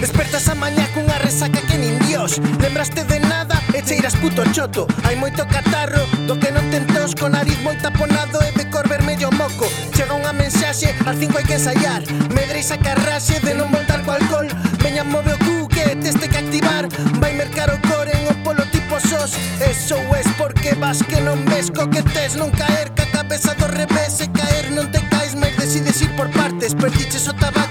Despertas a mañana con una resaca que ni Dios lembraste de nada. e cheiras puto choto Hai moito catarro do que non tentos Con nariz moi taponado e de cor vermello moco. Chega unha mensaxe, al cinco hai que ensaiar. Medreis a carraxe de non voltar co alcohol. Veñan move o cu que teste que activar. Vai mercar o core en o polo tipo sos. Eso es porque vas que non ves co que tes Non caer ca cabeza do revés. E caer non te cais Mais decides ir por partes, perdiches o tabaco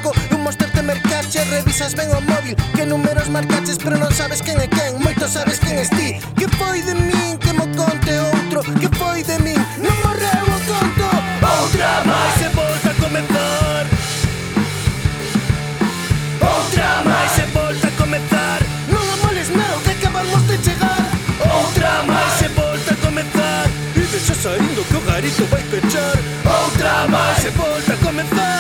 revisas ben o móvil Que números marcaches pero non sabes quen é quen Moito sabes quen es ti. Que foi de min que mo conte outro Que foi de min non morreu o conto Outra máis e volta a comenzar Outra máis e volta a comenzar Non amoles nada que acabamos de chegar Outra máis e volta a comenzar E deixa saindo que o garito vai pechar Outra máis e volta a comenzar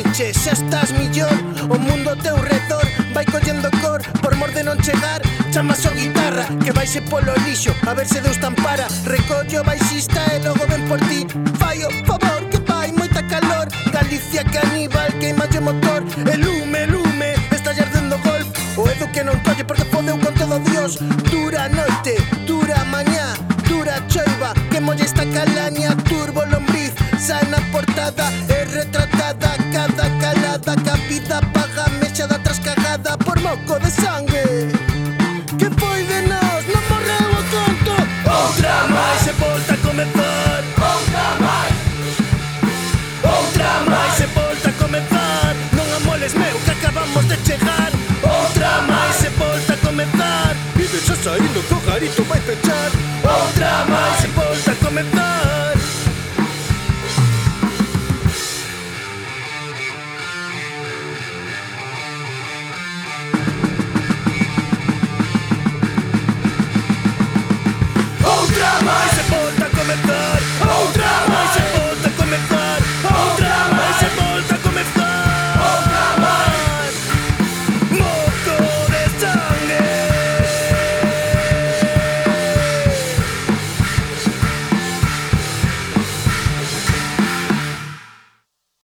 Nietzsche Xa estás millón, o mundo teu redor Vai collendo cor por mor de non chegar Chamas o guitarra que vaise polo lixo A ver se Deus tan para Recollo baixista e logo ven por ti. Fai o favor que vai moita calor. Galicia caníbal queima o motor. E lume, lume, está ardendo golf O edu que non colle porque fodeu con todo Dios. Dura noite, dura mañá Dura choiva. Que molle esta calaña Turbo lombriz, sana portada. agarrada por moco de sangue Que foi de nós, non morreu o conto Outra máis se volta a comezar Outra máis Outra máis se volta a comezar Non amoles meu que acabamos de chegar. Outra máis se volta a comezar Vives a saíndo co garito vai pegar